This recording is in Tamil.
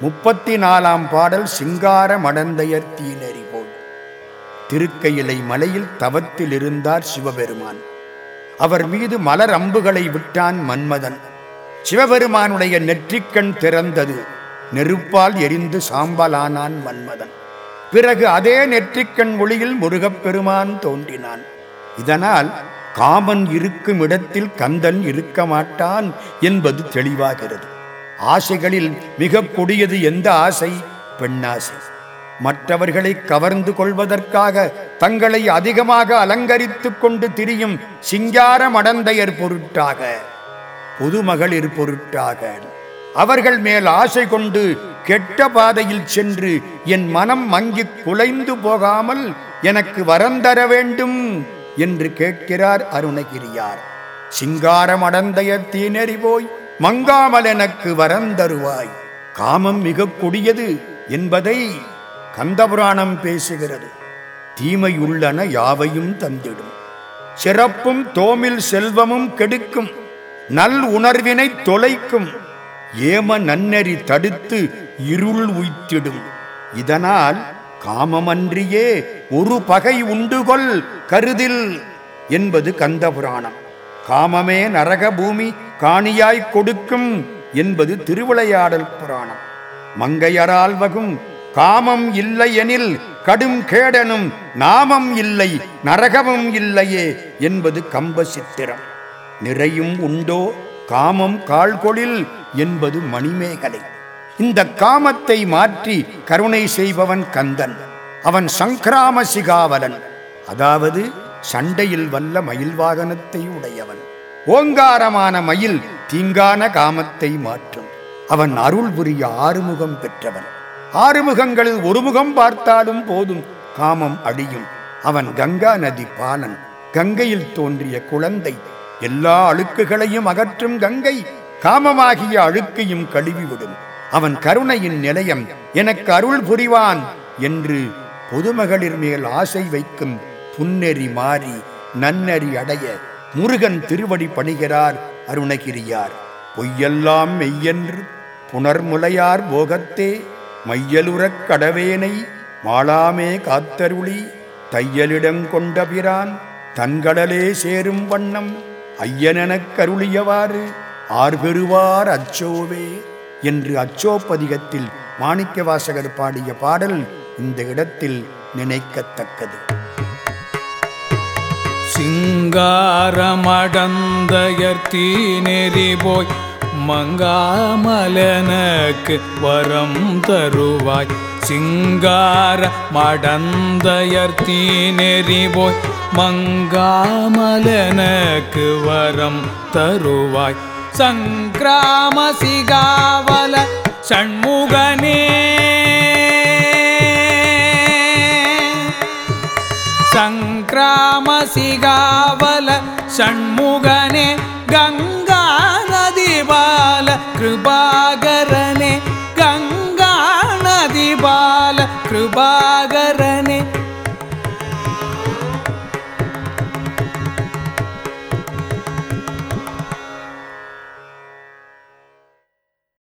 முப்பத்தி நாலாம் பாடல் சிங்கார மடந்தையர் தீநெறி போல். திருக்கையிலை மலையில் தவத்தில் இருந்தார் சிவபெருமான். அவர் மீது மலர் அம்புகளை விட்டான் மன்மதன். சிவபெருமானுடைய நெற்றிக்கண் திறந்தது. நெருப்பால் எரிந்து சாம்பலானான் மன்மதன். பிறகு அதே நெற்றிக்கண் ஒளியில் முருகப்பெருமான் தோன்றினான். இதனால் காமன் இருக்கும் இடத்தில் கந்தன் இருக்க மாட்டான் என்பது தெளிவாகிறது. ஆசைகளில் மிக கொடியது எந்த ஆசை? பெண்ணாசை. மற்றவர்களை கவர்ந்து கொள்வதற்காக தங்களை அதிகமாக அலங்கரித்துக் கொண்டு திரியும் சிங்கார மடந்தையர் பொருட்டாக பொதுமகளிர் பொருட்டாக. அவர்கள் மேல் ஆசை கொண்டு கெட்ட பாதையில் சென்று என் மனம் மங்கிக் குலைந்து போகாமல் எனக்கு வரந்தர வேண்டும் என்று கேட்கிறார் அருணகிரியார். சிங்காரமடந்தைய தீநெறி போய் மங்காமல் எனக்கு வரந்தருவாய் காமம் மிக கொடியது என்பதை கந்தபுராணம் பேசுகிறது. தீமையுள்ளன யாவையும் தந்திடும். சிறப்பும் தோமில் செல்வமும் கெடுக்கும். நல் உணர்வினை தொலைக்கும். ஏம நன்னெறி தடுத்து இருள் உய்த்திடும். இதனால் காமமன்றியே ஒரு பகை உண்டுகொள் கருதில் என்பது கந்தபுராணம். காமமே நரக பூமி காணியாய் கொடுக்கும் என்பது திருவிளையாடல் புராணம். மங்கையரால் வகும் காமம் இல்லையெனில் கடும் கேடனும் நாமம் இல்லை நரகமும் இல்லையே என்பது கம்ப சித்திரம். நிறையும் உண்டோ காமம் கால்கொளில் என்பது மணிமேகலை. இந்த காமத்தை மாற்றி கருணை செய்பவன் கந்தன். அவன் சங்கிராம சிகாவலன். அதாவது சண்டையில் வல்ல மயில் வாகனத்தை உடையவன். ஓங்காரமான மயில் தீங்கான காமத்தை மாற்றும். அவன் அருள் புரிய ஆறுமுகம் பெற்றவன். ஆறுமுகங்களில் ஒரு முகம் பார்த்தாலும் போதும் காமம் அடியும் அவன் கங்கா நதி பாலன். கங்கையில் தோன்றிய குழந்தை. எல்லா அழுக்குகளையும் அகற்றும் கங்கை. காமமாகிய அழுக்கையும் கழுவிவிடும். அவன் கருணையின் நிலையம் எனக்கு அருள் புரிவான் என்று பொதுமகளிர் மேல் ஆசை வைக்கும் புன்னெறி மாறி நன்னறி அடைய முருகன் திருவடி பணிகிறார் அருணகிரியார். பொய்யெல்லாம் மெய்யென்று புனர்முலையார் போகத்தே மையலுறக் கடவேனை மாளாமே காத்தருளி தையலிடம் கொண்ட பிரான் தன்கடலே சேரும் வண்ணம் ஐயனெனக் கருளியவாறு ஆர்பெறுவார் அச்சோவே என்று அச்சோப்பதிகத்தில் மாணிக்கவாசகர் பாடிய பாடல் இந்த இடத்தில் நினைக்கத்தக்கது. சிங்காரமடந்தயர் தீநெறி போய் மங்காமலனக்கு வரம் தருவாய். சிங்கார மடந்தயர் தீநெறி போய் மங்காமலனக்கு வரம் தருவாய். சங்கிராம சிகாவல சண்முகனே ஷண்முகனே கங்கா நதிபால கிருபாகரனே கங்கா நதிபால கிருபாகரனே.